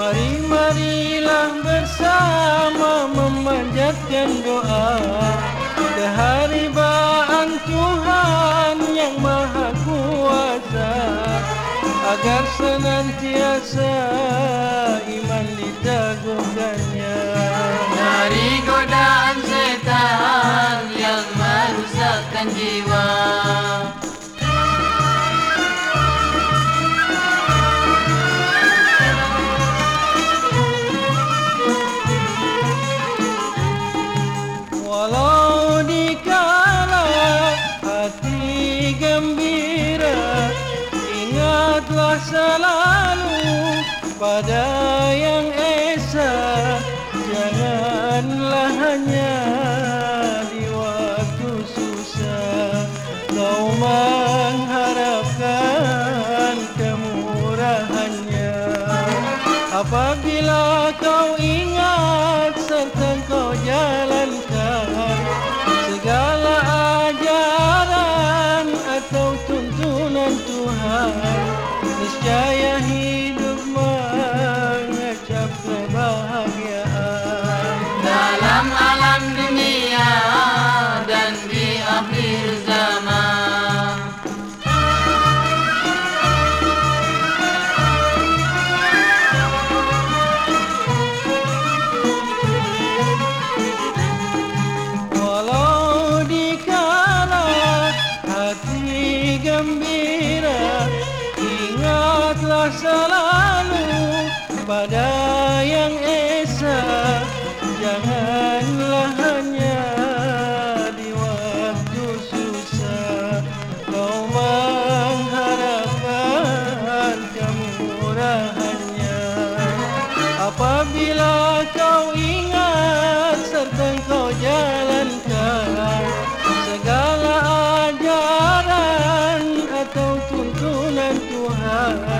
Mari marilah bersama memanjatkan doa keharibaan Tuhan yang maha kuasa agar senantiasa. Selalu pada yang esa Janganlah hanya di waktu susah. Kau mengharapkan kemurahannya. Apabila kau ingat नहीं selalu pada yang esa janganlah hanya di waktu susah. Kau mengharapkan kemurahannya. Apabila kau ingat serta kau jalankan segala ajaran atau tuntunan Tuhan.